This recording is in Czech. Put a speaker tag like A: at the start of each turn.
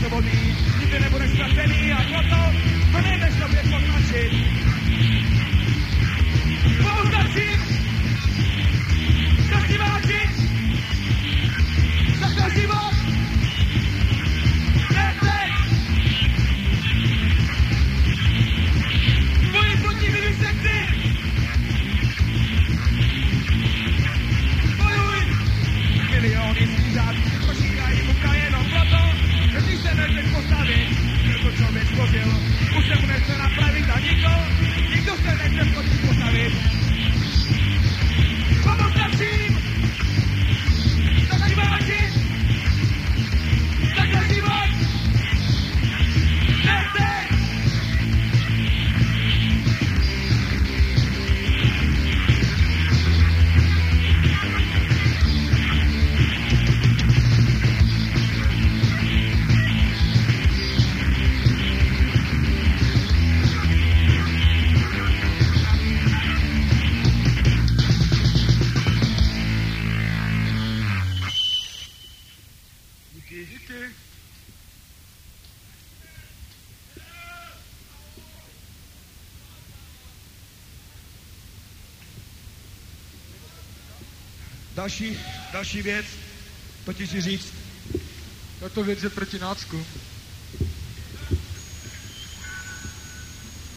A: nikdy nebudeš ztracený a proto to nejde sobě potlačit. Poustačím! Stačí vážit! Tak to život! Ne teď! Tvoji proti vivisekci! Bojuj! Miliony zvířat počítají Další, další věc, to ti říct.
B: Tato věc je proti nácku.